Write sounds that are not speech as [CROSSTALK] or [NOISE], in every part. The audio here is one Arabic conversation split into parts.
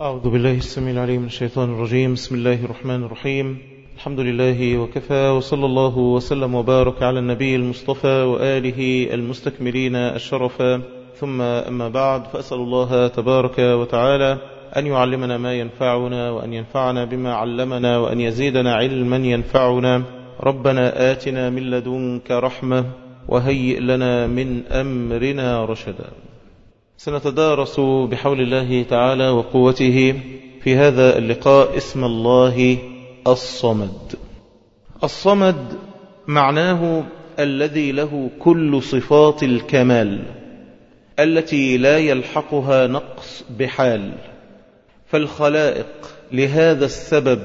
أعوذ بالله السميع العليم من الشيطان الرجيم. بسم الله الرحمن الرحيم. الحمد لله وكفى وصلى الله وسلم وبارك على النبي المصطفى وآله المستكملين الشرفا ثم أما بعد فأسأل الله تبارك وتعالى أن يعلمنا ما ينفعنا وأن ينفعنا بما علمنا وأن يزيدنا علما ينفعنا. ربنا آتنا من لدنك رحمة وهيئ لنا من أمرنا رشدا. سنتدارس بحول الله تعالى وقوته في هذا اللقاء اسم الله الصمد. الصمد معناه الذي له كل صفات الكمال التي لا يلحقها نقص بحال. فالخلائق لهذا السبب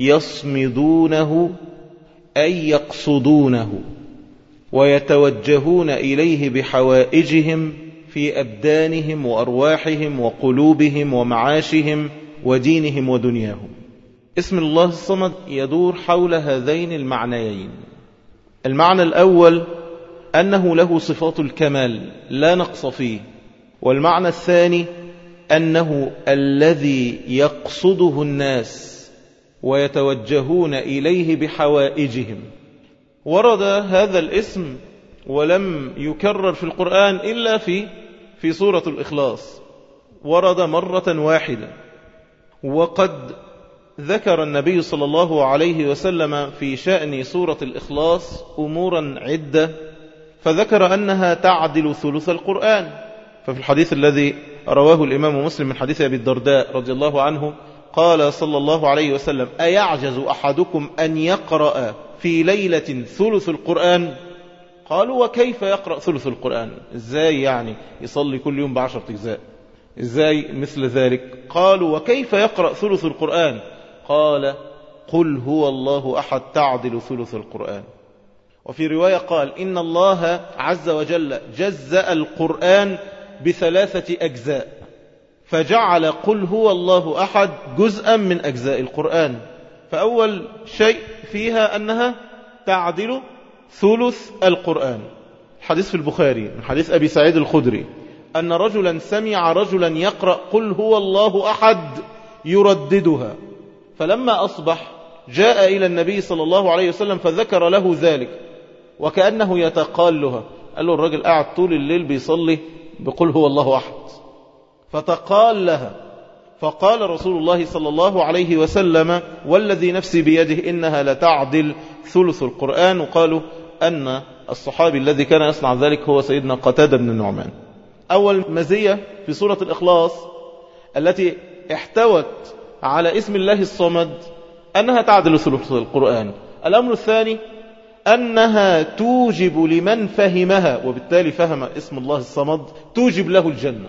يصمدونه أي يقصدونه ويتوجهون إليه بحوائجهم في أبدانهم وأرواحهم وقلوبهم ومعاشهم ودينهم ودنياهم. اسم الله الصمد يدور حول هذين المعنيين. المعنى الأول أنه له صفات الكمال لا نقص فيه والمعنى الثاني أنه الذي يقصده الناس ويتوجهون إليه بحوائجهم. ورد هذا الاسم ولم يكرر في القرآن إلا في في سورة الإخلاص ورد مرة واحدة وقد ذكر النبي صلى الله عليه وسلم في شأن سورة الإخلاص أمورا عدة فذكر أنها تعدل ثلث القرآن. ففي الحديث الذي رواه الإمام مسلم من حديث أبي الدرداء رضي الله عنه قال صلى الله عليه وسلم أيعجز أحدكم أن يقرأ في ليلة ثلث القرآن؟ قالوا وكيف يقرأ ثلث القرآن؟ إزاي يعني يصلي كل يوم بعشرة أجزاء؟ إزاي مثل ذلك؟ قالوا وكيف يقرأ ثلث القرآن؟ قال قل هو الله أحد تعدل ثلث القرآن. وفي رواية قال إن الله عز وجل جزأ القرآن بثلاثة أجزاء. فجعل قل هو الله أحد جزءا من أجزاء القرآن. فأول شيء فيها أنها تعدل ثلث القرآن. حديث في البخاري من حديث أبي سعيد الخدري. أن رجلا سمع رجلا يقرأ قل هو الله أحد يرددها. فلما أصبح جاء إلى النبي صلى الله عليه وسلم فذكر له ذلك. وكأنه يتقالها. قال له الرجل قاعد طول الليل بيصلي بقول هو الله أحد. فتقال لها فقال رسول الله صلى الله عليه وسلم والذي نفسي بيده إنها لتعدل. ثلث القرآن وقالوا أن الصحابي الذي كان يصنع ذلك هو سيدنا قتادة بن النعمان. أول مزية في سورة الإخلاص التي احتوت على اسم الله الصمد أنها تعدل ثلث القرآن. الأمر الثاني أنها توجب لمن فهمها وبالتالي فهم اسم الله الصمد توجب له الجنة.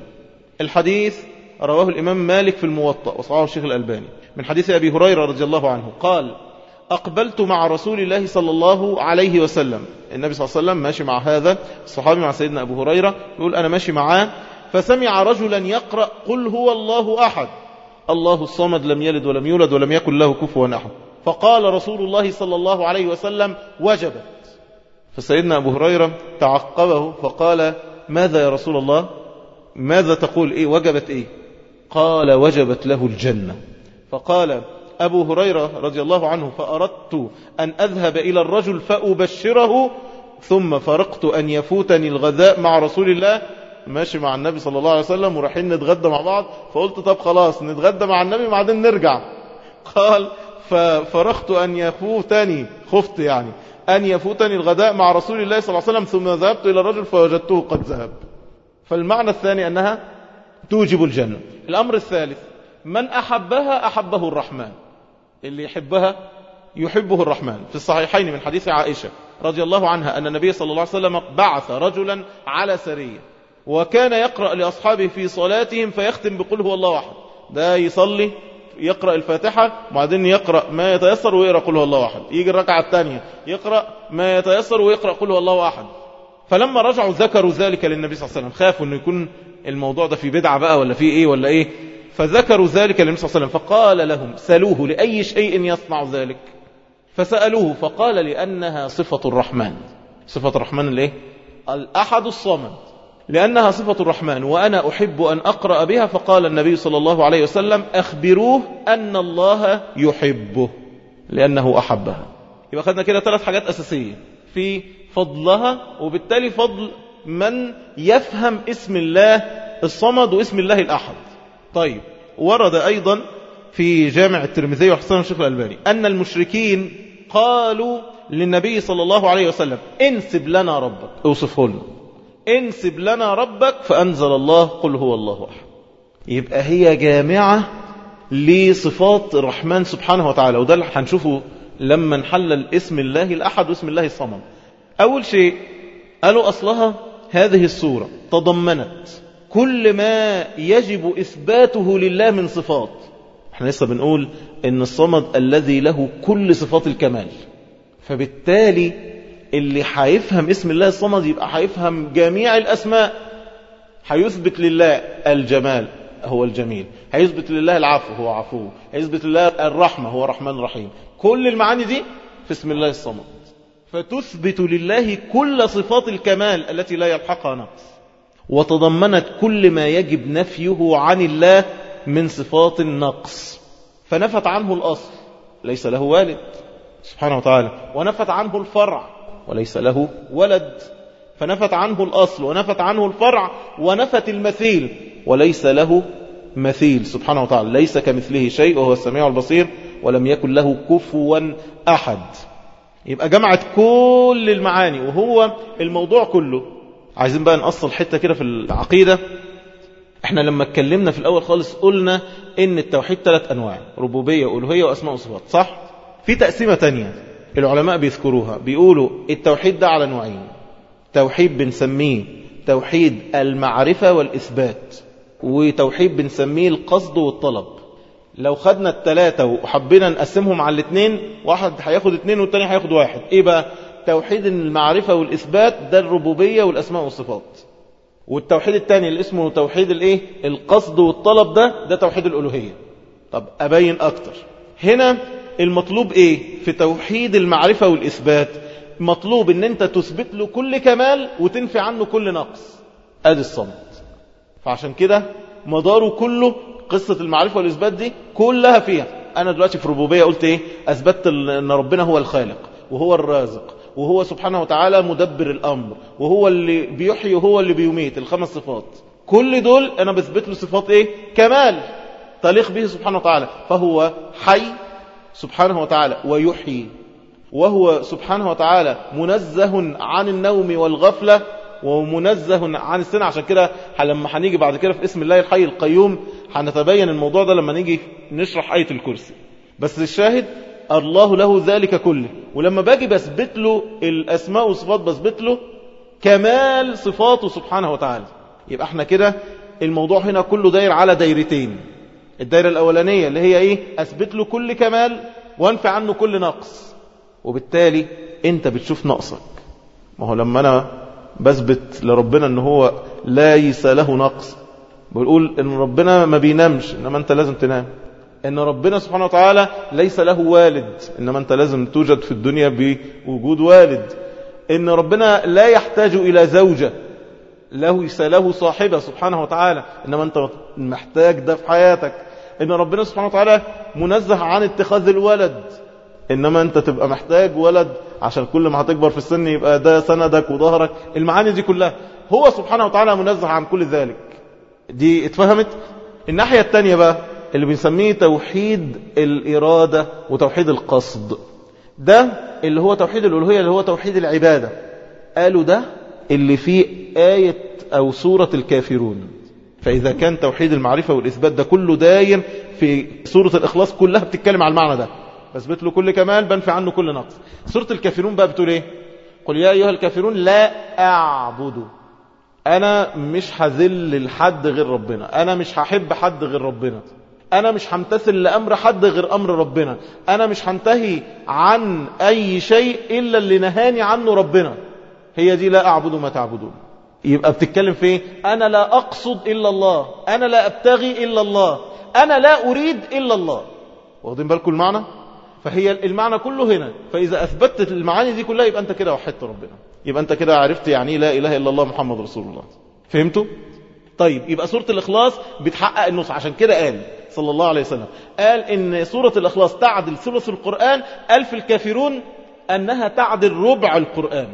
الحديث رواه الإمام مالك في الموطأ وصعاه الشيخ الألباني. من حديث أبي هريرة رضي الله عنه قال أقبلت مع رسول الله صلى الله عليه وسلم. النبي صلى الله عليه وسلم ماشي مع هذا الصحابي مع سيدنا أبو هريرة يقول أنا ماشي معاه فسمع رجلا يقرأ قل هو الله أحد. الله الصمد لم يلد ولم يولد ولم يكن له كفوا أحد. فقال رسول الله صلى الله عليه وسلم وجبت. فسيدنا أبو هريرة تعقبه فقال ماذا يا رسول الله؟ ماذا تقول إيه؟ وجبت إيه؟ قال وجبت له الجنة. فقال أبو هريرة رضي الله عنه فأردت أن أذهب إلى الرجل فأبشره ثم فرقت أن يفوتني الغذاء مع رسول الله. ماشي مع النبي صلى الله عليه وسلم ورايحين نتغدى مع بعض. فقلت طب خلاص نتغدى مع النبي بعدين نرجع. قال ففرقت أن يفوتني خفت يعني أن يفوتني الغداء مع رسول الله صلى الله عليه وسلم ثم ذهبت إلى الرجل فوجدته قد ذهب. فالمعنى الثاني أنها توجب الجنة. الأمر الثالث من أحبها أحبه الرحمن. اللي يحبها يحبه الرحمن. في الصحيحين من حديث عائشة رضي الله عنها أن النبي صلى الله عليه وسلم بعث رجلا على سرية وكان يقرأ لأصحابه في صلاتهم فيختم بقول هو الله أحد. ده يصلي يقرأ الفاتحة وبعدين يقرأ ما يتيسر ويقرأ قل هو الله أحد. يجي الركعة الثانية يقرأ ما يتيسر ويقرأ قل هو الله أحد. فلما رجعوا ذكروا ذلك للنبي صلى الله عليه وسلم خافوا أنه يكون الموضوع ده في بدعة بقى ولا في إيه ولا إيه؟ فذكروا ذلك للنبي صلى الله عليه وسلم فقال لهم سلوه لأي شيء يصنع ذلك؟ فسألوه فقال لأنها صفة الرحمن. صفة الرحمن الايه الأحد الصمد. لأنها صفة الرحمن وأنا أحب أن أقرأ بها فقال النبي صلى الله عليه وسلم أخبروه أن الله يحبه لأنه أحبها. يبقى خدنا كده ثلاث حاجات أساسية في فضلها وبالتالي فضل من يفهم اسم الله الصمد واسم الله الأحد. طيب ورد أيضا في جامع الترمذي وحسن الشيخ الألباني أن المشركين قالوا للنبي صلى الله عليه وسلم انسب لنا ربك. اوصفه لنا انسب لنا ربك فأنزل الله قل هو الله أحد. يبقى هي جامعة لصفات الرحمن سبحانه وتعالى وده اللي هنشوفه لما نحلل اسم الله الأحد واسم الله الصمد. أول شيء قالوا أصلها هذه السورة تضمنت كل ما يجب إثباته لله من صفات. إحنا لسه بنقول إن الصمد الذي له كل صفات الكمال. فبالتالي اللي هيفهم اسم الله الصمد يبقى هيفهم جميع الأسماء. هيثبت لله الجمال هو الجميل. هيثبت لله العفو هو عفو. هيثبت لله الرحمة هو رحمن رحيم. كل المعاني دي في اسم الله الصمد. فتثبت لله كل صفات الكمال التي لا يلحقها نقص. وتضمنت كل ما يجب نفيه عن الله من صفات النقص. فنفت عنه الأصل ليس له والد سبحانه وتعالى. ونفت عنه الفرع وليس له ولد. فنفت عنه الأصل ونفت عنه الفرع ونفت المثيل وليس له مثيل سبحانه وتعالى. ليس كمثله شيء وهو السميع البصير ولم يكن له كفوا أحد. يبقى جمعت كل المعاني وهو الموضوع كله. عايزين بقى نأصل حتة كده في العقيدة. إحنا لما اتكلمنا في الأول خالص قلنا إن التوحيد ثلاث أنواع ربوبية وألوهية وأسماء وصفات صح؟ في تقسيمة تانية العلماء بيذكروها بيقولوا التوحيد ده على نوعين توحيد بنسميه توحيد المعرفة والإثبات وتوحيد بنسميه القصد والطلب. لو خدنا التلاتة وحبينا نقسمهم على الاثنين واحد هياخد اثنين والتاني هياخد واحد. إيه بقى؟ توحيد المعرفة والإثبات ده الربوبية والأسماء والصفات. والتوحيد الثاني اللي اسمه توحيد الإيه؟ القصد والطلب ده ده توحيد الألوهية. طب أبين أكتر. هنا المطلوب إيه؟ في توحيد المعرفة والإثبات. مطلوب إن أنت تثبت له كل كمال وتنفي عنه كل نقص. أدي الصمد فعشان كده مداره كله قصة المعرفة والإثبات دي كلها فيها. أنا دلوقتي في ربوبية قلت إيه؟ أثبتت أن ربنا هو الخالق وهو الرازق وهو سبحانه وتعالى مدبر الأمر وهو اللي بيحيي وهو اللي بيميت الخمس صفات. كل دول أنا بثبت له صفات إيه؟ كمال تليق به سبحانه وتعالى. فهو حي سبحانه وتعالى ويحيي وهو سبحانه وتعالى منزه عن النوم والغفلة ومنزه عن السنة. عشان كده لما هنيجي بعد كده في اسم الله الحي القيوم هنتبين الموضوع ده لما نيجي نشرح آية الكرسي. بس الشاهد الله له ذلك كله. ولما باجي بثبت له الأسماء والصفات بثبت له كمال صفاته سبحانه وتعالى. يبقى إحنا كده الموضوع هنا كله داير على دايرتين. الدايرة الأولانية اللي هي إيه؟ أثبت له كل كمال وانفع عنه كل نقص. وبالتالي أنت بتشوف نقصك. ما هو لما أنا بثبت لربنا ان هو ليس له نقص. بقول إن ربنا ما بينامش إنما أنت لازم تنام. إن ربنا سبحانه وتعالى ليس له والد إنما أنت لازم توجد في الدنيا بوجود والد. إن ربنا لا يحتاج إلى زوجة ليس له صاحبة سبحانه وتعالى إنما أنت محتاج ده في حياتك. إن ربنا سبحانه وتعالى منزه عن اتخاذ الولد. إنما أنت تبقى محتاج ولد عشان كل ما هتكبر في السن يبقى ده سندك وظهرك. المعاني دي كلها. هو سبحانه وتعالى منزه عن كل ذلك. دي اتفهمت؟ الناحية التانية بقى اللي بنسميه توحيد الإرادة وتوحيد القصد. ده اللي هو توحيد الألوهية اللي هو توحيد العبادة. قالوا ده اللي فيه آية أو سورة الكافرون. فإذا كان توحيد المعرفة والإثبات ده كله داير في سورة الإخلاص كلها بتتكلم على المعنى ده. بثبت له كل كمال بنفي عنه كل نقص. سورة الكافرون بقى بتقول إيه؟ قل يا أيها الكافرون لا أعبد. أنا مش هذل لحد غير ربنا. أنا مش هحب حد غير ربنا. أنا مش همتثل لأمر حد غير أمر ربنا. أنا مش هنتهي عن أي شيء إلا اللي نهاني عنه ربنا. هي دي لا أعبد ما تعبدون. يبقى بتتكلم في إيه؟ أنا لا أقصد إلا الله. أنا لا أبتغي إلا الله. أنا لا أريد إلا الله. واخدين بالكم المعنى؟ فهي المعنى كله هنا. فإذا أثبتت المعاني دي كلها يبقى أنت كده وحدت ربنا. يبقى أنت كده عرفت يعني لا إله إلا الله محمد رسول الله. فهمتوا؟ طيب يبقى سورة الإخلاص بتحقق النص. عشان كده قال صلى الله عليه وسلم قال إن سورة الإخلاص تعدل ثلث القرآن ألف الكافرون أنها تعدل ربع القرآن.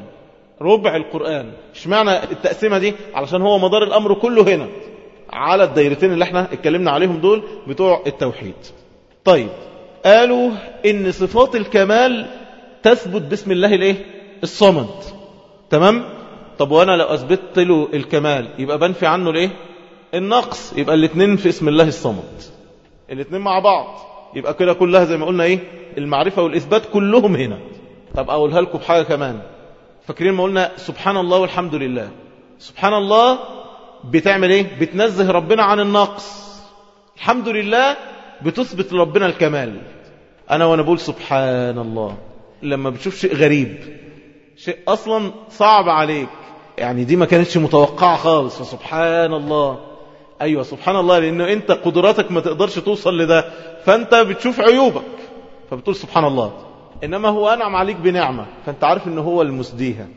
ربع القرآن. اشمعنى التقسيمة دي؟ علشان هو مدار الأمر كله هنا. على الدايرتين اللي إحنا اتكلمنا عليهم دول بتوع التوحيد. طيب قالوا إن صفات الكمال تثبت باسم الله الإيه؟ الصمد. تمام؟ طب وأنا لو اثبتت له الكمال يبقى بنفي عنه الإيه؟ النقص. يبقى الاثنين في اسم الله الصمد. الاثنين مع بعض. يبقى كده كلها زي ما قلنا إيه؟ المعرفة والإثبات كلهم هنا. طب أقولها لكم بحاجة كمان. فاكرين ما قلنا سبحان الله والحمد لله. سبحان الله بتعمل إيه؟ بتنزه ربنا عن النقص. الحمد لله بتثبت لربنا الكمال. أنا وأنا بقول سبحان الله. لما بتشوف شيء غريب شيء أصلا صعب عليك. يعني دي ما كانتش متوقعة خالص. فسبحان الله. أيوه سبحان الله لأنه أنت قدراتك ما تقدرش توصل لده. فأنت بتشوف عيوبك. فبتقول سبحان الله. إنما هو أنعم عليك بنعمة. فأنت عارف ان هو المسديها.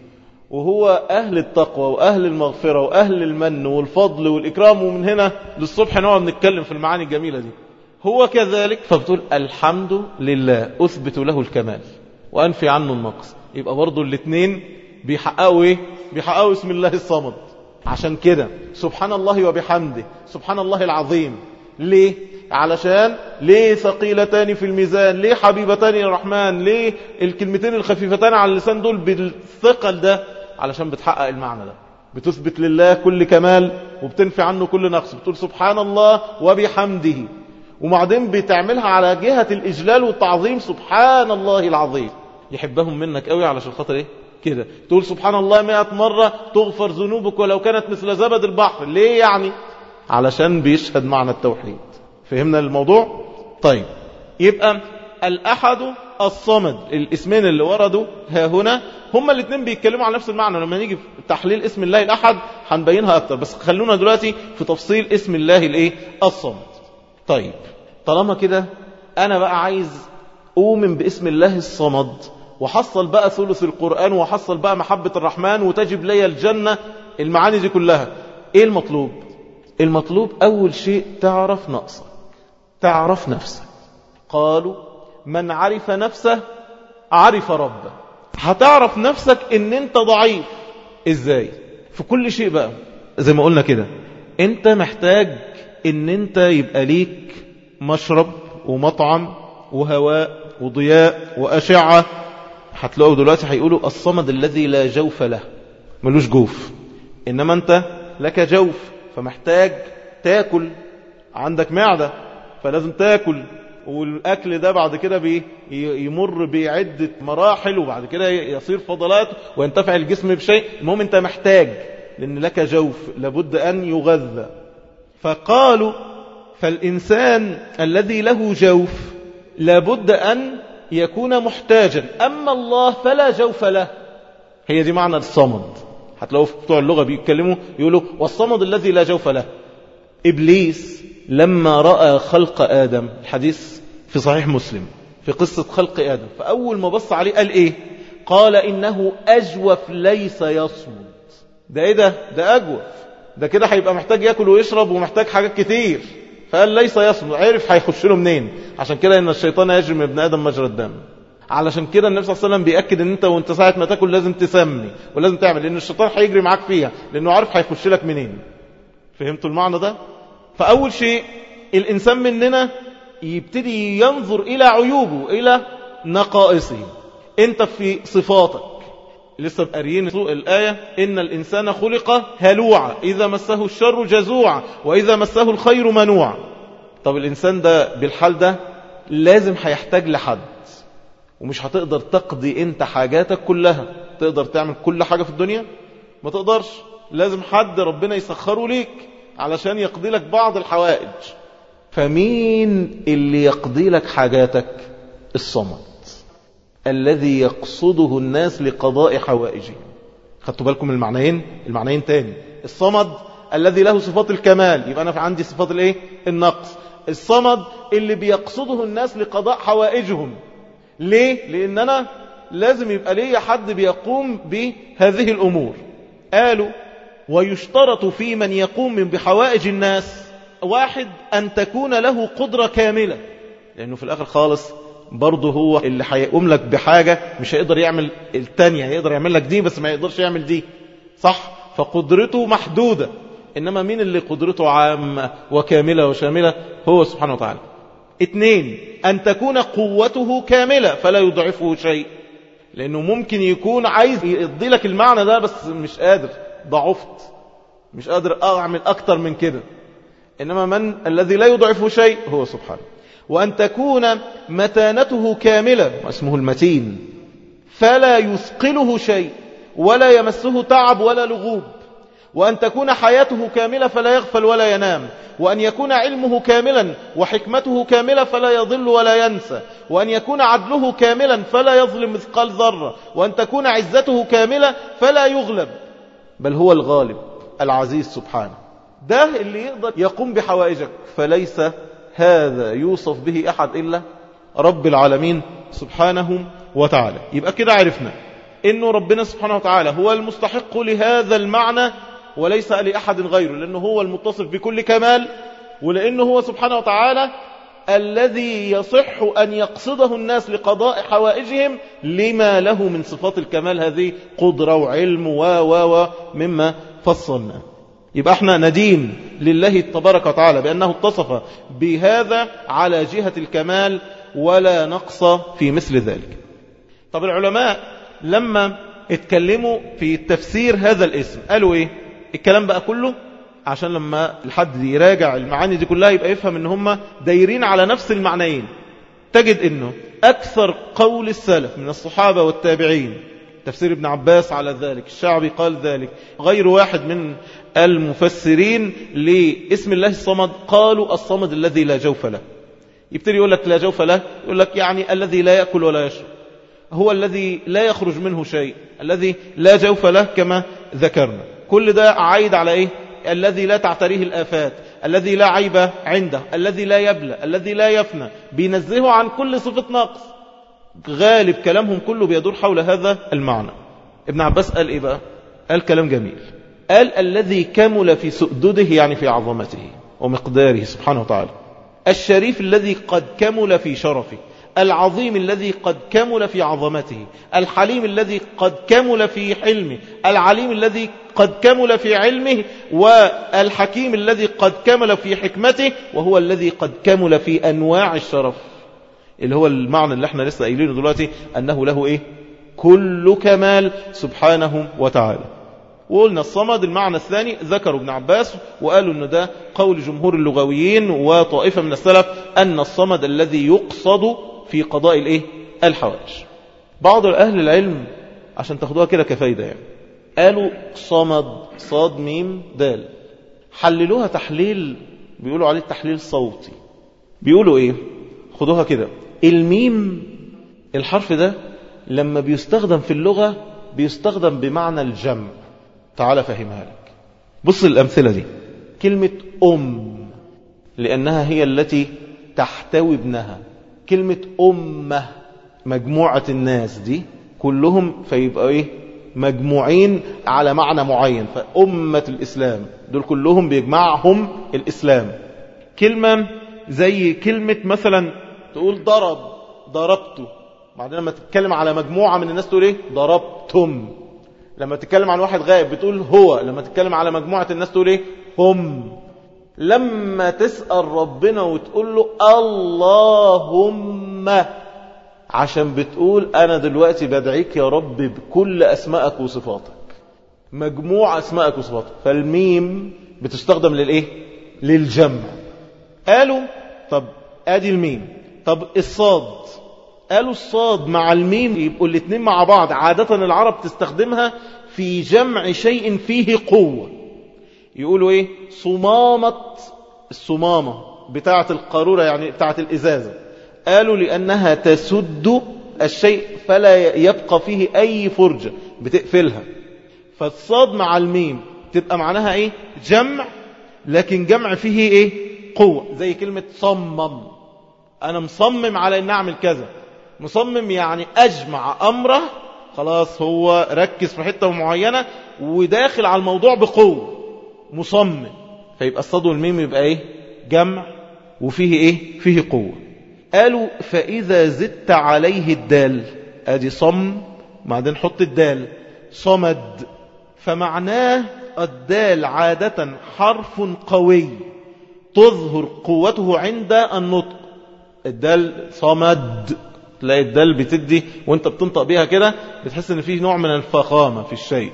وهو أهل التقوى وأهل المغفرة وأهل المن والفضل والإكرام. ومن هنا للصبح نقعد نتكلم في المعاني الجميلة دي. هو كذلك فبتقول الحمد لله أثبت له الكمال وأنفي عنه النقص. يبقى برضو الاثنين بيحققوا إيه؟ بيحققوا اسم الله الصمد. عشان كده سبحان الله وبحمده سبحان الله العظيم. ليه؟ علشان ليه ثقيلتان في الميزان؟ ليه حبيبتان الرحمن؟ ليه الكلمتين الخفيفتان على اللسان دول بالثقل ده؟ علشان بتحقق المعنى ده. بتثبت لله كل كمال وبتنفي عنه كل نقص. بتقول سبحان الله وبحمده. وبعدين بتعملها على جهة الإجلال والتعظيم سبحان الله العظيم. يحبهم منك قوي علشان خاطر إيه؟ كده. تقول سبحان الله مئة مرة تغفر ذنوبك ولو كانت مثل زبد البحر. ليه يعني؟ علشان بيشهد معنى التوحيد. فهمنا الموضوع؟ طيب. يبقى الأحد الصمد الاسمين اللي وردوا ها هنا هما الاثنين بيتكلموا على نفس المعنى. لما نيجي في تحليل اسم الله الأحد هنبينها أكتر. بس خلونا دلوقتي في تفصيل اسم الله الإيه؟ الصمد. طيب. طالما كده أنا بقى عايز أؤمن باسم الله الصمد. وحصل بقى ثلث القرآن وحصل بقى محبة الرحمن وتجب لي الجنة. المعاني دي كلها. إيه المطلوب؟ المطلوب أول شيء تعرف نقصك. تعرف نفسك. قالوا من عرف نفسه عرف ربه. هتعرف نفسك إن أنت ضعيف. إزاي؟ في كل شيء بقى. زي ما قلنا كده أنت محتاج إن أنت يبقى ليك مشرب ومطعم وهواء وضياء وأشعة. هتلاقوا دلوقتي هيقولوا الصمد الذي لا جوف له. ملوش جوف. إنما أنت لك جوف. فمحتاج تاكل. عندك معدة. فلازم تاكل. والأكل ده بعد كده بي يمر بعدة مراحل وبعد كده يصير فضلات وينتفع الجسم بشيء. المهم أنت محتاج. لأن لك جوف. لابد أن يغذى. فقالوا فالإنسان الذي له جوف لابد أن يكون محتاجا. أما الله فلا جوف له. هي دي معنى الصمد. هتلاقوا في بتوع اللغة بيتكلموا يقولوا والصمد الذي لا جوف له. إبليس لما رأى خلق آدم الحديث في صحيح مسلم في قصة خلق آدم فأول ما بص عليه قال إيه؟ قال إنه أجوف ليس يصمد. ده إيه ده؟ ده أجوف. ده كده هيبقى محتاج يأكل ويشرب ومحتاج حاجات كتير. فقال ليس يصمد عرف هيخش له منين؟ عشان كده إن الشيطان يجري من ابن آدم مجرى الدم. علشان كده النبي صلى الله عليه وسلم بيأكد إن أنت وأنت ساعة ما تاكل لازم تسمي ولازم تعمل لأن الشيطان هيجري معاك فيها لأنه عارف هيخش لك منين. فهمتوا المعنى ده؟ فأول شيء الإنسان مننا يبتدي ينظر إلى عيوبه إلى نقائصه. أنت في صفاتك. لسه قاريين الآية إن الإنسان خلق هلوعا إذا مسه الشر جزوعا وإذا مسه الخير منوعا. طب الإنسان ده بالحال ده لازم هيحتاج لحد ومش هتقدر تقضي أنت حاجاتك كلها. تقدر تعمل كل حاجة في الدنيا؟ ما تقدرش. لازم حد ربنا يسخره ليك علشان يقضي لك بعض الحوائج. فمين اللي يقضي لك حاجاتك؟ الصمد. الذي يقصده الناس لقضاء حوائجهم. خدتوا بالكم من المعنيين؟ المعنيين تاني. الصمد الذي له صفات الكمال. يبقى أنا عندي صفات الإيه؟ النقص. الصمد اللي بيقصده الناس لقضاء حوائجهم. ليه؟ لأن أنا لازم يبقى لي حد بيقوم بهذه الأمور. قالوا ويشترط في من يقوم بحوائج الناس واحد أن تكون له قدرة كاملة. لأنه في الآخر خالص برضه هو اللي هيقوم لك بحاجة مش هيقدر يعمل التانية هيقدر يعمل لك دي بس ما يقدرش يعمل دي. صح؟ فقدرته محدودة. إنما مين اللي قدرته عامة وكاملة وشاملة؟ هو سبحانه وتعالى. اثنين أن تكون قوته كاملة فلا يضعفه شيء. لأنه ممكن يكون عايز يدي لك المعنى ده بس مش قادر. ضعفت. مش قادر أعمل أكتر من كده. إنما من الذي لا يضعفه شيء؟ هو سبحانه. وأن تكون متانته كاملة واسمه المتين فلا يثقله شيء ولا يمسه تعب ولا لغوب. وأن تكون حياته كاملة فلا يغفل ولا ينام. وأن يكون علمه كاملا وحكمته كاملة فلا يضل ولا ينسى. وأن يكون عدله كاملا فلا يظلم مثقال ذرة. وأن تكون عزته كاملة فلا يغلب. بل هو الغالب العزيز سبحانه. ده اللي يقدر يقوم بحوائجك. فليس هذا يوصف به أحد إلا رب العالمين سبحانه وتعالى. يبقى كده عرفنا إنه ربنا سبحانه وتعالى هو المستحق لهذا المعنى وليس لأحد غيره لأنه هو المتصف بكل كمال ولأنه هو سبحانه وتعالى الذي يصح أن يقصده الناس لقضاء حوائجهم لما له من صفات الكمال هذه قدرة وعلم و و و مما فصلنا. يبقى إحنا ندين لله تبارك وتعالى بأنه اتصف بهذا على جهة الكمال ولا نقص في مثل ذلك. طب العلماء لما اتكلموا في تفسير هذا الاسم قالوا إيه؟ الكلام بقى كله عشان لما الحد يراجع المعاني دي كلها يبقى يفهم إن هم دايرين على نفس المعنيين. تجد إنه أكثر قول السلف من الصحابة والتابعين تفسير ابن عباس على ذلك الشعبي قال ذلك غير واحد من المفسرين لاسم الله الصمد. قالوا الصمد الذي لا جوف له. يبتدي يقول لك لا جوف له يقول لك يعني الذي لا يأكل ولا يشرب. هو الذي لا يخرج منه شيء الذي لا جوف له كما ذكرنا. كل ده عايد على إيه؟ الذي لا تعتريه الآفات الذي لا عيب عنده الذي لا يبلى الذي لا يفنى. بينزهه عن كل صفة نقص غالب كلامهم كله بيدور حول هذا المعنى. ابن عباس قال إيه بقى؟ قال كلام جميل. قال الذي كمل في سؤدده يعني في عظمته ومقداره سبحانه وتعالى. الشريف الذي قد كمل في شرفه. العظيم الذي قد كمل في عظمته. الحليم الذي قد كمل في حلمه. العليم الذي قد كمل في علمه. والحكيم الذي قد كمل في حكمته. وهو الذي قد كمل في أنواع الشرف. اللي هو المعنى اللي إحنا لسه قايلينه دلوقتي. أنه له إيه؟ كل كمال سبحانه وتعالى. وقلنا الصمد المعنى الثاني ذكروا ابن عباس وقالوا أن ده قول جمهور اللغويين وطائفة من السلف أن الصمد الذي يقصد في قضاء الإيه؟ الحوائج. بعض أهل العلم عشان تاخدوها كده كفايدة يعني قالوا صمد صاد ميم دال. حللوها تحليل بيقولوا عليه التحليل الصوتي بيقولوا إيه؟ خدوها كده. الميم الحرف ده لما بيستخدم في اللغة بيستخدم بمعنى الجمع. تعال فهمها لك. بص الأمثلة دي. كلمة أم لأنها هي التي تحتوي ابنها. كلمة أمة مجموعة الناس دي كلهم فيبقى إيه؟ مجموعين على معنى معين. فأمة الإسلام. دول كلهم بيجمعهم الإسلام. كلمة زي كلمة مثلا تقول ضرب ضربته بعدين لما تتكلم على مجموعة من الناس تقول إيه؟ ضربتم. لما تتكلم عن واحد غائب بتقول هو لما تتكلم على مجموعة الناس تقول إيه؟ هم. لما تسأل ربنا وتقول له اللهم عشان بتقول أنا دلوقتي بدعيك يا رب بكل أسمائك وصفاتك. مجموع أسمائك وصفاتك. فالميم بتستخدم للإيه؟ للجمع. قالوا طب آدي الميم. طب الصاد. قالوا الصاد مع الميم يبقوا الاثنين مع بعض. عادة العرب تستخدمها في جمع شيء فيه قوة. يقولوا إيه؟ صمامة الصمامة بتاعة القارورة يعني بتاعة الإزازة. قالوا لأنها تسد الشيء فلا يبقى فيه أي فرجة بتقفلها. فالصاد مع الميم تبقى معناها إيه؟ جمع لكن جمع فيه إيه؟ قوة. زي كلمة صمم. أنا مصمم على أن أعمل كذا. مصمم يعني أجمع أمره خلاص هو ركز في حتة معينة وداخل على الموضوع بقوة مصمم. فيبقى الصاد والميم يبقى إيه؟ جمع وفيه إيه؟ فيه قوة. قالوا فإذا زدت عليه الدال أدي صم بعدين حط الدال. صمد فمعناه الدال عادة حرف قوي تظهر قوته عند النطق. الدال صمد. تلاقي الدال بتدي وانت بتنطق بيها كده بتحس إن فيه نوع من الفخامة في الشيء.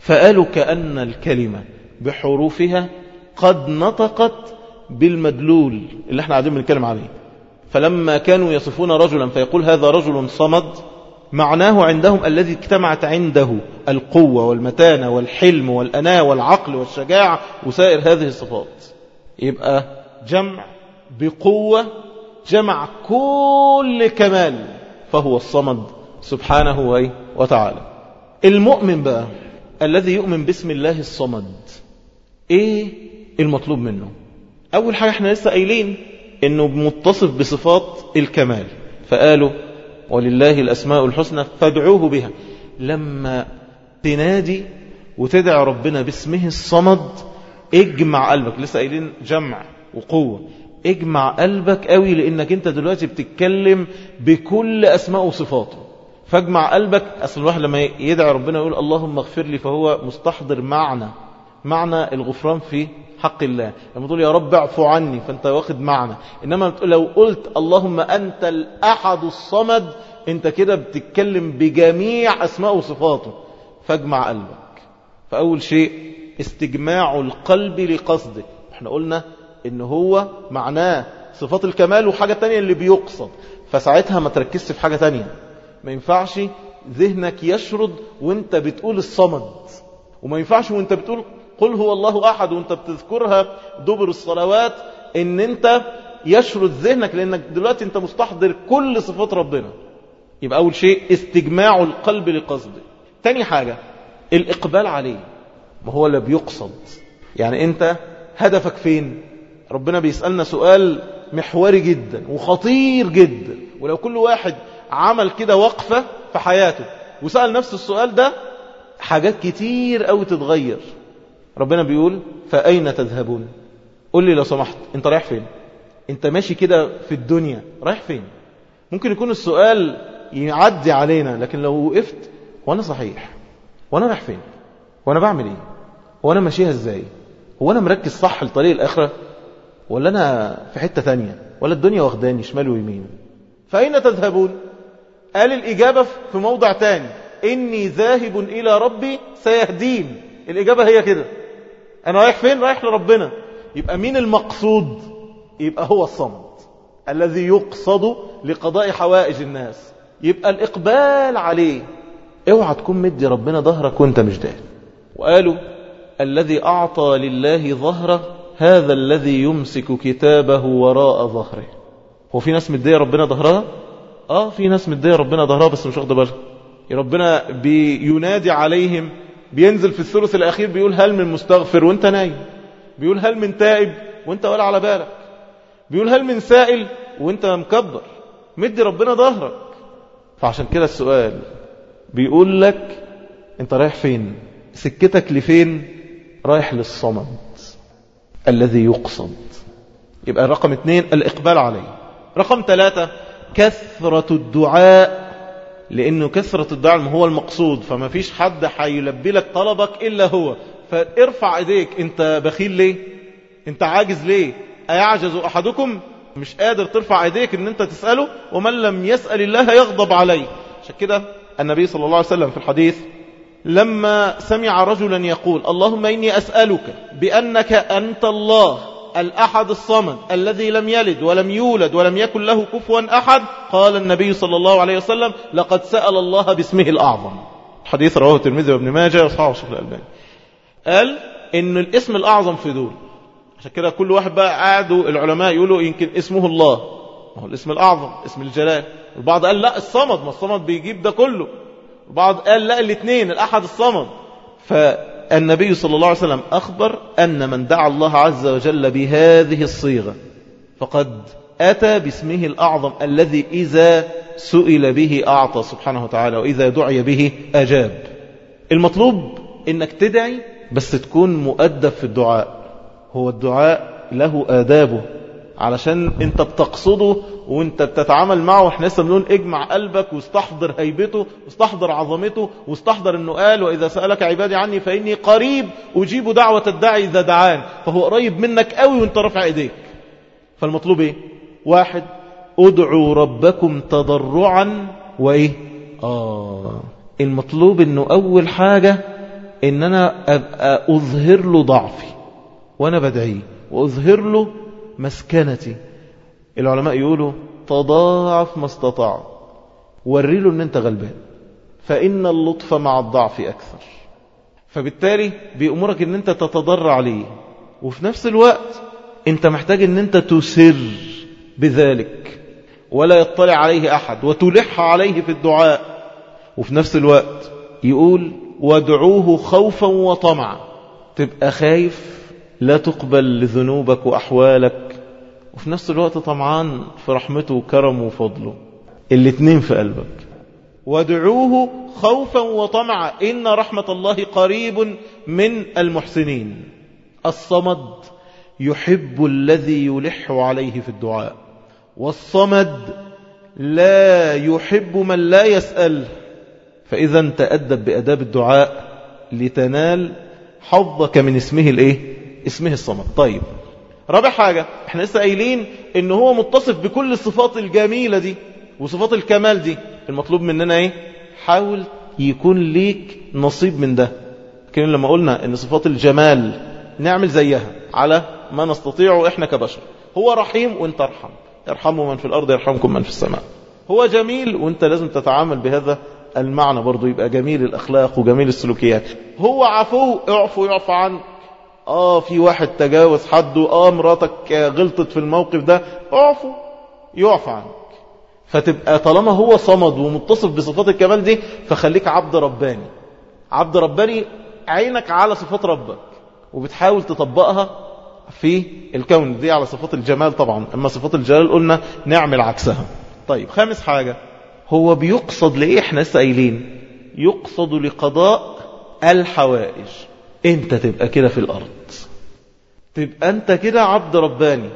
فقالوا كأن الكلمة بحروفها قد نطقت بالمدلول اللي إحنا قاعدين بنتكلم عليه. فلما كانوا يصفون رجلا فيقول هذا رجل صمد معناه عندهم الذي اجتمعت عنده القوة والمتانة والحلم والأناة والعقل والشجاعة وسائر هذه الصفات. يبقى جمع بقوة جمع كل كمال فهو الصمد سبحانه وتعالى. المؤمن بقى الذي يؤمن باسم الله الصمد إيه المطلوب منه؟ أول حاجة إحنا لسه قايلين إنه متصف بصفات الكمال فقالوا ولله الأسماء الحسنى فادعوه بها. لما تنادي وتدعي ربنا باسمه الصمد اجمع قلبك. لسه قايلين جمع وقوة. اجمع قلبك قوي لانك انت دلوقتي بتتكلم بكل اسماء وصفاته. فاجمع قلبك اصل الواحد لما يدعي ربنا يقول اللهم اغفر لي فهو مستحضر معنى معنى الغفران في حق الله. لما تقول يا رب اعفو عني فانت واخد معنى. انما لو قلت اللهم انت الاحد الصمد انت كده بتتكلم بجميع اسماء وصفاته. فاجمع قلبك. فأول شيء استجماع القلب لقصده. إحنا قلنا إن هو معناه صفات الكمال وحاجة تانية اللي بيقصد. فساعتها ما تركزش في حاجة تانية. ما ينفعش ذهنك يشرد وانت بتقول الصمد. وما ينفعش وانت بتقول قل هو الله أحد وانت بتذكرها دبر الصلوات إن انت يشرد ذهنك لأنك دلوقتي انت مستحضر كل صفات ربنا. يبقى أول شيء استجماع القلب لقصده تاني حاجة الإقبال عليه. ما هو اللي بيقصد. يعني أنت هدفك فين؟ ربنا بيسألنا سؤال محوري جدا وخطير جدا ولو كل واحد عمل كده وقفة في حياته وسأل نفس السؤال ده حاجات كتير قوي تتغير. ربنا بيقول فأين تذهبون؟ قول لي لو سمحت أنت رايح فين؟ أنت ماشي كده في الدنيا رايح فين؟ ممكن يكون السؤال يعدي علينا لكن لو وقفت وأنا صحيح؟ وأنا رايح فين؟ وأنا بعمل إيه؟ وأنا ماشيها إزاي؟ هو أنا مركز صح لطريق الآخرة؟ ولا أنا في حتة ثانية ولا الدنيا واخداني شمال ويمين. فأين تذهبون؟ قال الإجابة في موضع تاني إني ذاهب إلى ربي سيهدين. الإجابة هي كده. أنا رايح فين؟ رايح لربنا. يبقى مين المقصود؟ يبقى هو الصمد الذي يقصد لقضاء حوائج الناس. يبقى الإقبال عليه. اوعى تكون مدي ربنا ظهرك وانت مش داري وقالوا الذي أعطى لله ظهره هذا الذي يمسك كتابه وراء ظهره. هو في ناس مدية ربنا ظهرها؟ آه في ناس مدية ربنا ظهرها بس مش واخدة بالها. ربنا بينادي عليهم بينزل في الثلث الأخير بيقول هل من مستغفر وانت نايم؟ بيقول هل من تائب وانت ولا على بالك؟ بيقول هل من سائل وانت مكبر؟ مدي ربنا ظهرك. فعشان كده السؤال بيقول لك انت رايح فين؟ سكتك لفين؟ رايح للصمد. الذي يقصد يبقى رقم اثنين الإقبال عليه. رقم ثلاثة كثرة الدعاء لأنه كثرة الدعاء هو المقصود فما فيش حد حيلبي لك طلبك إلا هو. فارفع إيديك أنت بخيل ليه؟ أنت عاجز ليه؟ أيعجز أحدكم؟ مش قادر ترفع إيديك إن أنت تسأله؟ ومن لم يسأل الله يغضب عليه. عشان كده النبي صلى الله عليه وسلم في الحديث لما سمع رجلا يقول اللهم إني أسألك بأنك أنت الله الأحد الصمد الذي لم يلد ولم يولد ولم يكن له كفوا أحد. قال النبي صلى الله عليه وسلم لقد سأل الله باسمه الأعظم. حديث رواه الترمذي وابن ماجه وصحابه الشيخ الألباني. قال إن الاسم الأعظم في دول. عشان كده كل واحد بقى قعدوا العلماء يقولوا يمكن اسمه الله. ما هو الاسم الأعظم اسم الجلال. البعض قال لا الصمد. ما الصمد بيجيب ده كله. البعض قال لا الاثنين الأحد الصمد. فالنبي صلى الله عليه وسلم أخبر أن من دعا الله عز وجل بهذه الصيغة فقد أتى باسمه الأعظم الذي إذا سئل به أعطى سبحانه وتعالى وإذا دعي به أجاب. المطلوب إنك تدعي بس تكون مؤدب في الدعاء. هو الدعاء له آدابه. علشان انت بتقصده وانت بتتعامل معه. وإحنا لسه بنقول اجمع قلبك واستحضر هيبته واستحضر عظمته واستحضر انه قال وإذا سألك عبادي عني فإني قريب أجيب دعوة الداعي إذا دعان. فهو قريب منك قوي وانت رافع إيديك. فالمطلوب إيه؟ واحد ادعوا ربكم تضرعا وإيه؟ آه. المطلوب إنه أول حاجة إن أنا أبقى أظهر له ضعفي وأنا بدعيه وأظهر له مسكنتي. العلماء يقولوا تضاعف ما استطاع. وري له إن أنت غلبان. فإن اللطف مع الضعف أكثر. فبالتالي بيأمرك إن أنت تتضرع ليه وفي نفس الوقت أنت محتاج إن أنت تسر بذلك. ولا يطلع عليه أحد وتلح عليه في الدعاء. وفي نفس الوقت يقول وادعوه خوفا وطمعا. تبقى خايف لا تقبل لذنوبك وأحوالك. وفي نفس الوقت طمعان في رحمته وكرمه وفضله. الاتنين في قلبك. وادعوه خوفا وطمعا. إن رحمة الله قريب من المحسنين. الصمد يحب الذي يلح عليه في الدعاء. والصمد لا يحب من لا يسأل. فإذا تأدب بأداب الدعاء لتنال حظك من اسمه الإيه؟ اسمه الصمد. طيب. رابع حاجة إحنا لسه قايلين إن هو متصف بكل الصفات الجميلة دي وصفات الكمال دي. المطلوب مننا إيه؟ حاول يكون ليك نصيب من ده. لكن لما قلنا إن صفات الجمال نعمل زيها على ما نستطيعه إحنا كبشر. هو رحيم وأنت ارحم. يرحموا من في الأرض يرحمكم من في السماء. هو جميل وأنت لازم تتعامل بهذا المعنى برضو يبقى جميل الأخلاق وجميل السلوكيات. هو عفو اعفو يعفو عنك آه في واحد تجاوز حده آه مراتك غلطت في الموقف ده. اعفو يعفو عنك. فتبقى طالما هو صمد ومتصف بصفات الكمال دي فخليك عبد رباني. عبد رباني عينك على صفات ربك وبتحاول تطبقها في الكون دي على صفات الجمال طبعا. أما صفات الجلال قلنا نعمل عكسها. طيب خامس حاجة. هو بيقصد لإيه إحنا لسه قايلين يقصد لقضاء الحوائج. انت تبقى كده في الأرض. تبقى انت كده عبد رباني.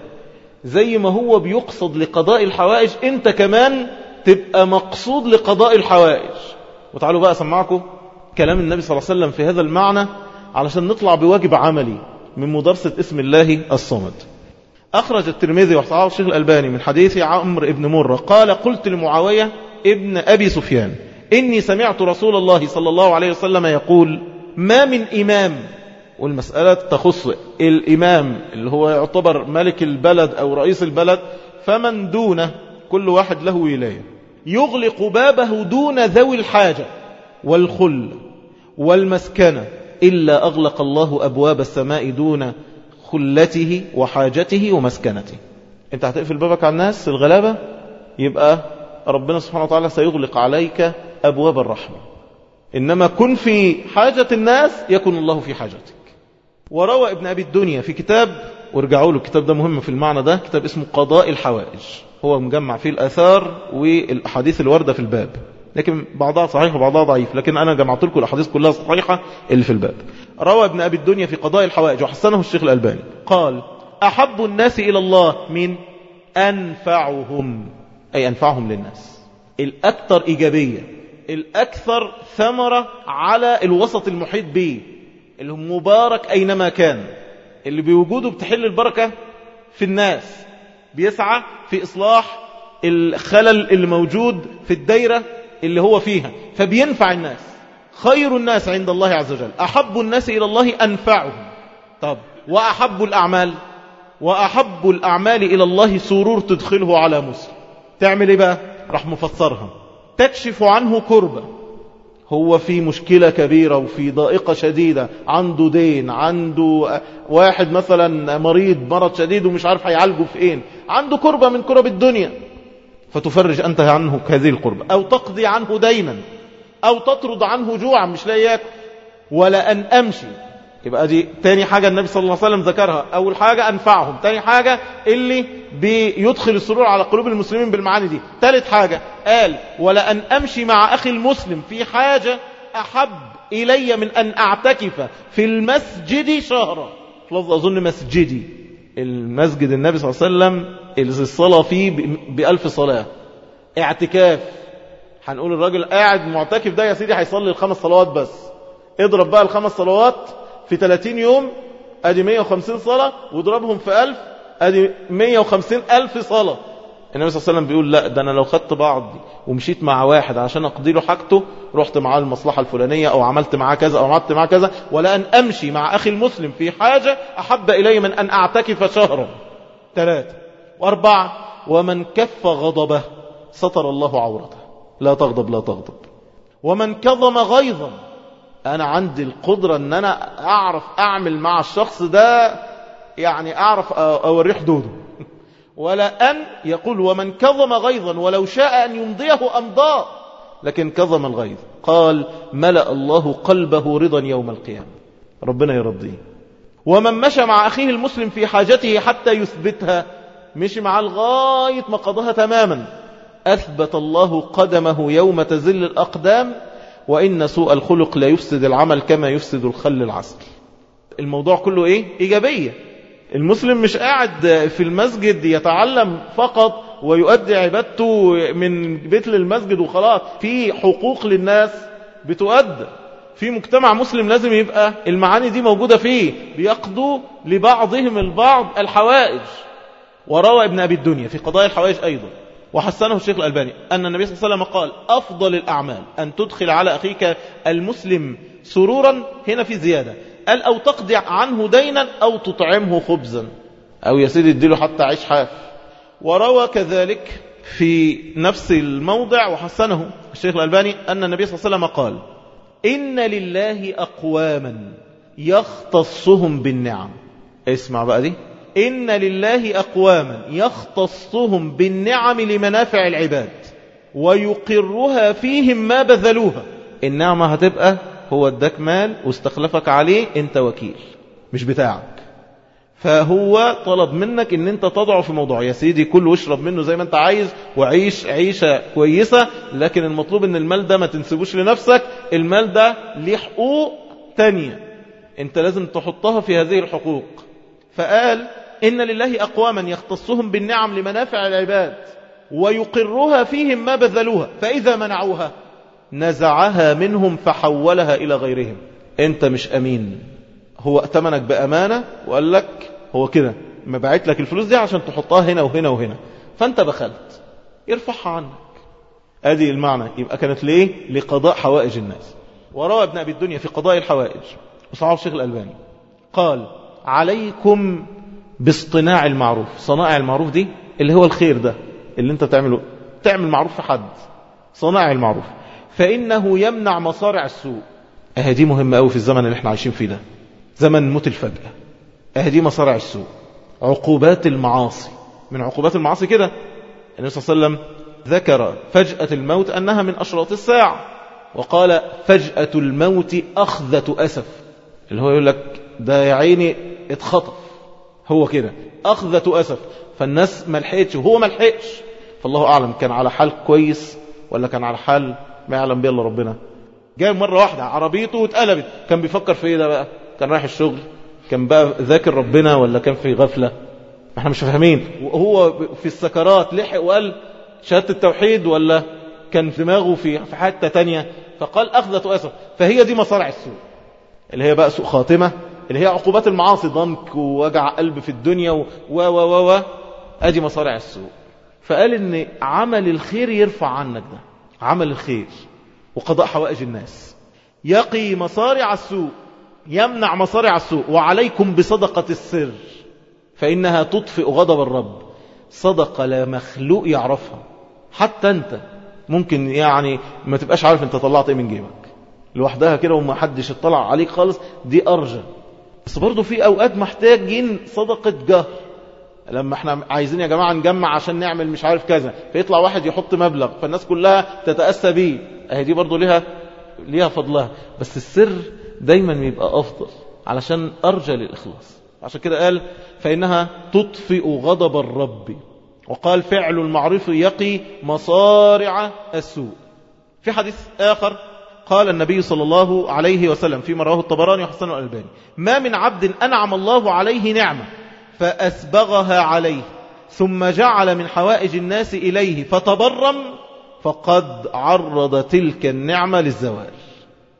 زي ما هو بيقصد لقضاء الحوائج انت كمان تبقى مقصود لقضاء الحوائج. وتعالوا بقى أسمعكم كلام النبي صلى الله عليه وسلم في هذا المعنى علشان نطلع بواجب عملي من مدرسة اسم الله الصمد. أخرج الترمذي وصحابه الشيخ الألباني من حديث عمرو بن مرة قال قلت لمعاوية ابن أبي سفيان إني سمعت رسول الله صلى الله عليه وسلم يقول ما من إمام. والمسألة تخص الإمام اللي هو يعتبر ملك البلد أو رئيس البلد فمن دونه كل واحد له ولاية. يغلق بابه دون ذوي الحاجة والخل والمسكنة إلا أغلق الله أبواب السماء دون خلته وحاجته ومسكنته. أنت هتقفل بابك على الناس الغلابة؟ يبقى ربنا سبحانه وتعالى سيغلق عليك أبواب الرحمة. إنما كن في حاجة الناس يكن الله في حاجتك. وروى ابن أبي الدنيا في كتاب وارجعوا له الكتاب ده مهم في المعنى ده كتاب اسمه قضاء الحوائج. هو مجمع فيه الآثار والأحاديث الواردة في الباب. لكن بعضها صحيح وبعضها ضعيف. لكن أنا جمعت لكم الأحاديث كلها صحيحة اللي في الباب. روى ابن أبي الدنيا في قضاء الحوائج وحسنه الشيخ الألباني. قال أحب الناس إلى الله من أنفعهم. أي أنفعهم للناس. الأكثر إيجابية الأكثر ثمرة على الوسط المحيط به اللي هو مبارك أينما كان اللي بوجوده بتحل البركة في الناس بيسعى في إصلاح الخلل اللي موجود في الدايرة اللي هو فيها فبينفع الناس خير الناس عند الله عز وجل أحب الناس إلى الله أنفعهم. طب وأحب الأعمال؟ وأحب الأعمال إلى الله سرور تدخله على مسلم تعمل إيه بقى؟ راح مفسرها. تكشف عنه كربة. هو في مشكلة كبيرة وفي ضائقة شديدة. عنده دين عنده واحد مثلا مريض مرض شديد ومش عارف هيعالجه فين عنده كربة من كرب الدنيا. فتفرج أنت عنه هذه القربة أو تقضي عنه دينا. أو تطرد عنه جوعا مش لا ياكل. ولا أن أمشي. يبقى دي تاني حاجة النبي صلى الله عليه وسلم ذكرها. أول حاجة أنفعهم. تاني حاجة اللي بيدخل السرور على قلوب المسلمين بالمعاني دي. تالت حاجة قال ولا أن أمشي مع أخي المسلم في حاجة أحب إلي من أن أعتكف في المسجد شهرا لفظ أظن مسجدي. المسجد النبي صلى الله عليه وسلم الصلاة فيه بألف صلاة. اعتكاف. هنقول الراجل قاعد معتكف ده يا سيدي هيصلي الخمس صلوات بس. اضرب بقى الخمس صلوات في 30 يوم أدي 150 صلاة واضربهم في 1000 أدي 150 ألف صلاة. النبي صلى الله عليه وسلم بيقول لا ده أنا لو خدت بعض ومشيت مع واحد عشان أقضي له حاجته رحت معاه المصلحة الفلانية أو عملت معاه كذا أو عملت معاه كذا ولا أن أمشي مع أخي المسلم في حاجة أحب إلي من أن أعتكف شهرا. ثلاثة. وأربعة. ومن كف غضبه سطر الله عورته. لا تغضب لا تغضب. ومن كظم غيظا أنا عندي القدرة إن أنا أعرف أعمل مع الشخص ده يعني أعرف اوريه حدوده [LAUGHS] ولا أن يقول ومن كظم غيظا ولو شاء أن يمضيه امضاه لكن كظم الغيظ. قال ملأ الله قلبه رضا يوم القيامة. ربنا يرضيه. ومن مشى مع أخيه المسلم في حاجته حتى يثبتها مشي مع الغاية ما قضاها تماما. أثبت الله قدمه يوم تزل الأقدام وإن سوء الخلق لا يفسد العمل كما يفسد الخل العسل الموضوع كله إيه؟ إيجابية. المسلم مش قاعد في المسجد يتعلم فقط ويؤدي عبادته من بيت للمسجد وخلاص. في حقوق للناس بتؤدى في مجتمع مسلم لازم يبقى المعاني دي موجودة فيه. بيقضوا لبعضهم البعض الحوائج. وروى ابن أبي الدنيا في قضايا الحوائج أيضا. وحسنه الشيخ الألباني أن النبي صلى الله عليه وسلم قال أفضل الأعمال أن تدخل على أخيك المسلم سرورا هنا في زيادة. قال أو تقضي عنه دينا أو تطعمه خبزا. أو يا سيدي اديله حتى عيش حاف وروى كذلك في نفس الموضع وحسنه الشيخ الألباني أن النبي صلى الله عليه وسلم قال إن لله أقواما يختصهم بالنعم. اسمع بقى دي. إن لله أقواما يختصهم بالنعم لمنافع العباد ويقرها فيهم ما بذلوها. النعمة هتبقى هو اداك مال واستخلفك عليه انت وكيل مش بتاعك. فهو طلب منك إن أنت تضعه في موضوع يا سيدي كل واشرب منه زي ما أنت عايز وعيش عيشة كويسة لكن المطلوب إن المال ده ما تنسبوش لنفسك المال ده ليه حقوق تانية. أنت لازم تحطها في هذه الحقوق. فقال إن لله أقواما يختصهم بالنعم لمنافع العباد ويقرها فيهم ما بذلوها فإذا منعوها نزعها منهم فحولها إلى غيرهم. أنت مش أمين. هو أتمنك بأمانة وقال لك هو كده ما بعت لك الفلوس دي عشان تحطها هنا وهنا وهنا. فأنت بخلت. يرفعها عنك. ادي المعنى. يبقى كانت ليه؟ لقضاء حوائج الناس. وروى ابن أبي الدنيا في قضاء الحوائج. وصعب الشيخ الألباني. قال عليكم باصطناع المعروف. صنائع المعروف دي اللي هو الخير ده اللي انت تعمله. تعمل معروف في حد. صنائع المعروف. فإنه يمنع مصارع السوء. آه دي مهمة قوي في الزمن اللي إحنا عايشين فيه ده. زمن موت الفجأة. آه دي مصارع السوء. عقوبات المعاصي. من عقوبات المعاصي كده. النبي صلى الله عليه وسلم ذكر فجأة الموت أنها من أشراط الساعة. وقال فجأة الموت أخذة أسف. اللي هو يقول لك ده يا عيني اتخطف. هو كده. أخذة أسف فالناس ما لحقتش وهو ما لحقش. فالله أعلم كان على حال كويس ولا كان على حال ما يعلم به إلا ربنا. جاي مرة واحدة عربيته واتقلبت كان بيفكر في إيه ده بقى؟ كان رايح الشغل. كان بقى ذاكر ربنا ولا كان في غفلة؟ إحنا مش فاهمين. وهو في السكرات لحق وقال شهادة التوحيد ولا كان دماغه في في حتة تانية؟ فقال أخذة أسف فهي دي مصارع السوء. اللي هي بقى سوء خاتمة اللي هي عقوبات المعاصي ضنك ووجع قلب في الدنيا و و و و أدي مصارع السوء. فقال إن عمل الخير يرفع عنك ده عمل الخير وقضاء حوائج الناس. يقي مصارع السوء يمنع مصارع السوء. وعليكم بصدقة السر فإنها تطفئ غضب الرب. صدقة لا مخلوق يعرفها. حتى أنت ممكن يعني ما تبقاش عارف أنت طلعت إيه من جيبك. لوحدها كده وما حدش اطلع عليك خالص دي أرجى. بس برضه في أوقات محتاجين صدقة جهر. لما إحنا عايزين يا جماعة نجمع عشان نعمل مش عارف كذا فيطلع واحد يحط مبلغ فالناس كلها تتأسى بيه. أهي دي برضه ليها ليها فضلها. بس السر دايما بيبقى أفضل علشان أرجى للإخلاص. عشان كده قال فإنها تطفئ غضب الرب. وقال فعل المعروف يقي مصارع السوء. في حديث آخر قال النبي صلى الله عليه وسلم فيما رواه الطبراني وحسن الألباني ما من عبد أنعم الله عليه نعمة فأسبغها عليه ثم جعل من حوائج الناس إليه فتبرم فقد عرض تلك النعمة للزوال.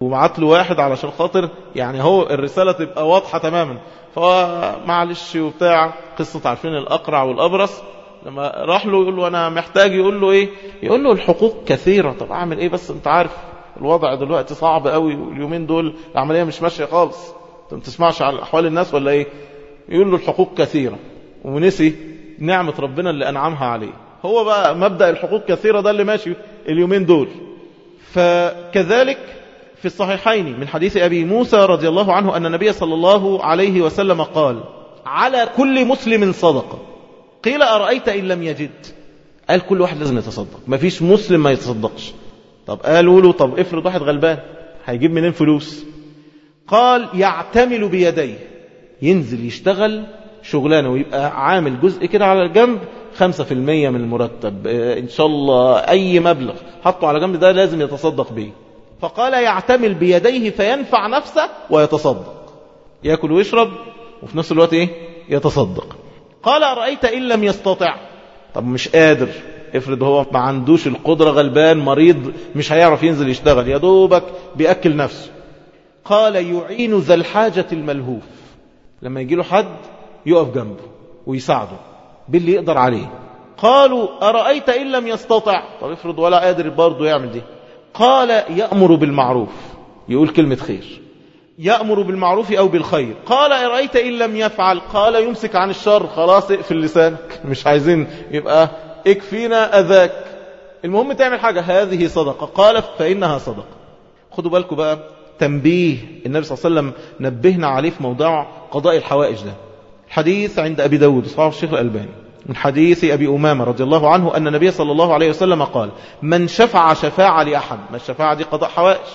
ومعت له واحد علشان خاطر يعني هو الرسالة تبقى واضحة تماما. فمعلش وبتاع قصة عارفين الأقرع والأبرص لما راح له يقول له أنا محتاج يقول له إيه؟ يقول له الحقوق كثيرة طب أعمل إيه بس؟ أنت عارف. الوضع دلوقتي صعب قوي واليومين دول العملية مش ماشية خالص. انت ما تسمعش على أحوال الناس ولا إيه؟ يقول له الحقوق كثيرة ونسي نعمة ربنا اللي أنعمها عليه. هو بقى مبدأ الحقوق كثيرة ده اللي ماشي اليومين دول. فكذلك في الصحيحين من حديث أبي موسى رضي الله عنه أن النبي صلى الله عليه وسلم قال على كل مسلم صدقة قيل أرأيت إن لم يجد؟ قال كل واحد لازم يتصدق ما فيش مسلم ما يتصدقش طب قالوا له طب افرض واحد غلبان هيجيب منين فلوس؟ قال يعتمل بيديه. ينزل يشتغل شغلانة ويبقى عامل جزء كده على الجنب 5% من المرتب إن شاء الله أي مبلغ حطه على جنب ده لازم يتصدق به فقال يعتمل بيديه فينفع نفسه ويتصدق. ياكل ويشرب وفي نفس الوقت إيه؟ يتصدق. قال أرأيت إن لم يستطع؟ طب مش قادر. افرض هو ما عندوش القدرة غلبان مريض مش هيعرف ينزل يشتغل يا دوبك بيأكل نفسه. قال يعين ذا الحاجة الملهوف. لما يجي له حد يقف جنبه ويساعده باللي يقدر عليه. قالوا أرأيت إن لم يستطع؟ طب افرض ولا قادر برضه يعمل دي. قال يأمر بالمعروف. يقول كلمة خير. يأمر بالمعروف أو بالخير. قال أرأيت إن لم يفعل؟ قال يمسك عن الشر. خلاص اقفل لسانك. مش عايزين يبقى اكفينا أذاك. المهم تعمل حاجة. هذه صدقة. قال فإنها صدقة. خدوا بالكم بقى تنبيه. النبي صلى الله عليه وسلم نبهنا عليه في موضوع قضاء الحوائج ده. حديث عند أبي داود صحيح الشيخ الألباني. من حديث أبي أمامة رضي الله عنه أن النبي صلى الله عليه وسلم قال من شفع شفاعة لأحد. ما الشفاعة دي قضاء حوائج.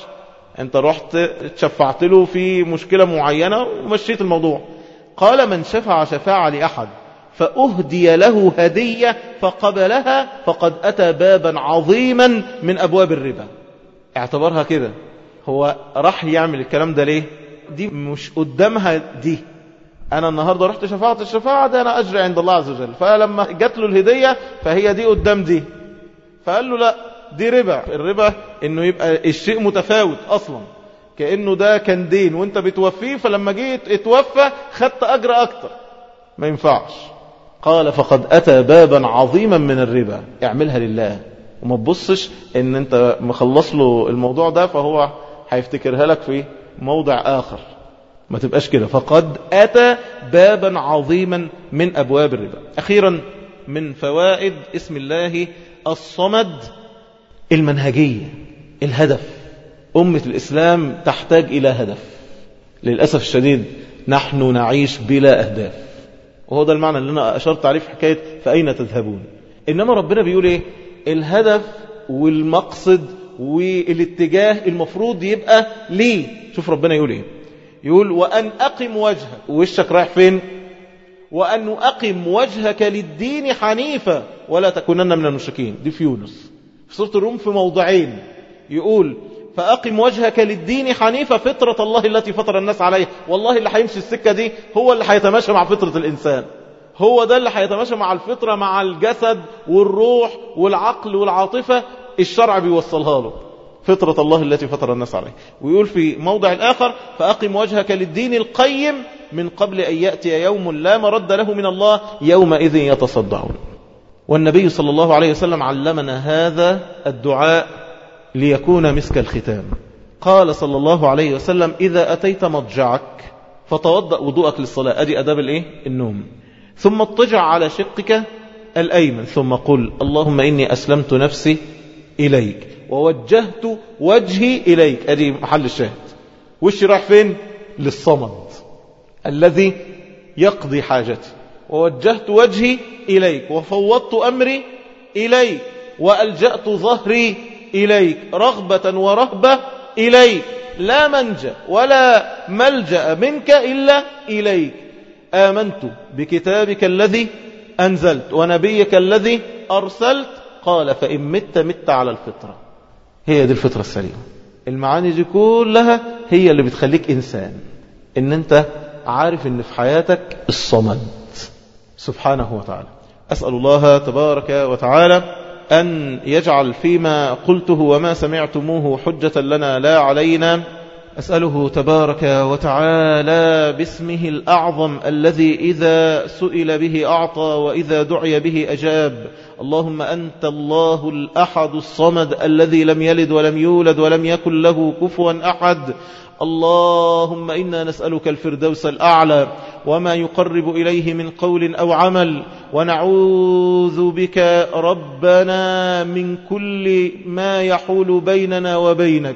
أنت رحت تشفعت له في مشكلة معينة ومشيت الموضوع. قال من شفع شفاعة لأحد. فأهدي له هدية فقبلها فقد أتى بابا عظيما من أبواب الربا. اعتبرها كده. هو راح يعمل الكلام ده ليه؟ دي مش قدامها دي. أنا النهاردة رحت شفاعة الشفاعة ده أنا أجري عند الله عز وجل. فلما جات له الهدية فهي دي قدام دي. فقال له لا دي ربا. الربا إنه يبقى الشيء متفاوت أصلا. كأنه ده كان دين وأنت بتوفيه فلما جيت اتوفى خدت أجر أكتر. ما ينفعش. قال فقد أتى بابا عظيما من الربا. اعملها لله. وما تبصش إن أنت مخلص له الموضوع ده فهو هيفتكرها لك في موضع آخر. ما تبقاش كده. فقد أتى بابا عظيما من أبواب الربا. أخيرا من فوائد اسم الله الصمد المنهجية الهدف. أمة الإسلام تحتاج إلى هدف. للأسف الشديد نحن نعيش بلا أهداف. وهو ده المعنى اللي أنا أشرت عليه في حكاية فأين تذهبون؟ إنما ربنا بيقول إيه؟ الهدف والمقصد والاتجاه المفروض يبقى ليه شوف ربنا يقول إيه؟ يقول وأن أقم وجهك. ووشك رايح فين؟ وأن أقم وجهك للدين حنيفا ولا تكونن من المشركين. دي في يونس. في سورة الروم في موضعين. يقول فأقم وجهك للدين حنيفة فطرة الله التي فطر الناس عليها. والله اللي هيمشي السكة دي هو اللي هيتماشى مع فطرة الإنسان. هو ده اللي هيتماشى مع الفطرة مع الجسد والروح والعقل والعاطفة الشرع بيوصلها له. فطرة الله التي فطر الناس عليه ويقول في موضع الآخر فأقم وجهك للدين القيم من قبل أن يأتي يوم لا مرد له من الله يومئذ يتصدعون. والنبي صلى الله عليه وسلم علمنا هذا الدعاء ليكون مسك الختام. قال صلى الله عليه وسلم إذا أتيت مضجعك فتوضأ وضوءك للصلاة. أدي أداب الإيه؟ النوم. ثم اضطجع على شقك الأيمن. ثم قل اللهم إني أسلمت نفسي إليك ووجهت وجهي إليك. أدي محل الشاهد. وشي راح فين؟ للصمد الذي يقضي حاجتي. ووجهت وجهي إليك وفوضت أمري إليك وألجأت ظهري إليك رغبة ورهبة إليك لا منجا ولا ملجأ منك إلا إليك. آمنت بكتابك الذي أنزلت ونبيك الذي أرسلت. قال فإن مت مت على الفطرة. هي دي الفطرة السليمة. المعاني دي كلها هي اللي بتخليك إنسان. إن أنت عارف إن في حياتك الصمد. سبحانه وتعالى. أسأل الله تبارك وتعالى أن يجعل فيما قلته وما سمعتموه حجة لنا لا علينا. أسأله تبارك وتعالى باسمه الأعظم الذي إذا سئل به أعطى وإذا دعي به أجاب. اللهم أنت الله الأحد الصمد الذي لم يلد ولم يولد ولم يكن له كفوا أحد. اللهم إنا نسألك الفردوس الأعلى وما يقرب إليه من قول أو عمل. ونعوذ بك ربنا من كل ما يحول بيننا وبينك.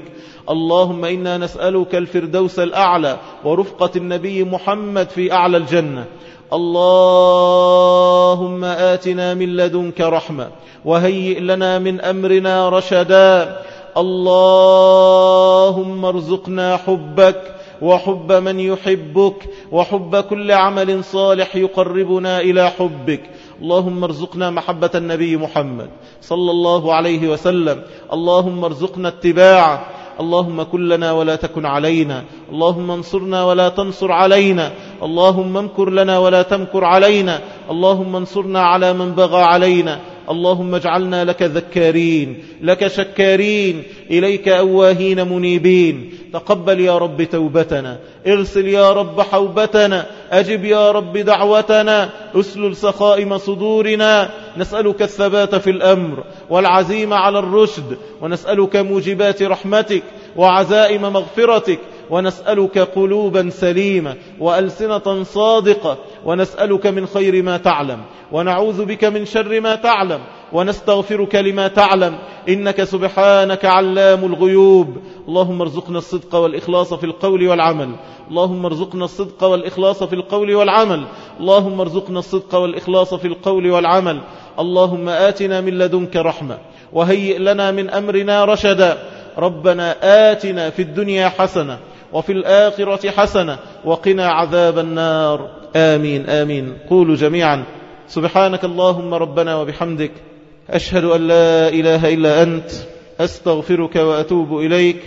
اللهم إنا نسألك الفردوس الأعلى ورفقة النبي محمد في أعلى الجنة. اللهم آتنا من لدنك رحمة وهيئ لنا من أمرنا رشدا. اللهم ارزقنا حبك وحب من يحبك وحب كل عمل صالح يقربنا إلى حبك. اللهم ارزقنا محبة النبي محمد صلى الله عليه وسلم. اللهم ارزقنا اتباعه. اللهم كن لنا ولا تكن علينا. اللهم انصرنا ولا تنصر علينا. اللهم امكر لنا ولا تمكر علينا. اللهم انصرنا على من بغى علينا. اللهم اجعلنا لك ذكارين لك شكارين إليك أواهين منيبين. تقبل يا رب توبتنا اغسل يا رب حوبتنا أجب يا رب دعوتنا أسلل سخائم صدورنا نسألك الثبات في الأمر والعزيمة على الرشد ونسألك موجبات رحمتك وعزائم مغفرتك ونسألك قلوبا سليمة وألسنة صادقة ونسألك من خير ما تعلم ونعوذ بك من شر ما تعلم ونستغفرك لما تعلم. إنك سبحانك علام الغيوب. اللهم ارزقنا الصدق والإخلاص في القول والعمل. اللهم ارزقنا الصدق والإخلاص في القول والعمل. اللهم ارزقنا الصدق والإخلاص في القول والعمل. اللهم آتنا من لدنك رحمة وهيئ لنا من أمرنا رشدا. ربنا آتنا في الدنيا حسنة وفي الآخرة حسنة وقنا عذاب النار. آمين آمين. قولوا جميعا سبحانك اللهم ربنا وبحمدك. أشهد أن لا إله إلا أنت أستغفرك وأتوب إليك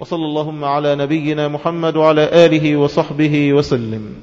وصلى اللهم على نبينا محمد وعلى آله وصحبه وسلم.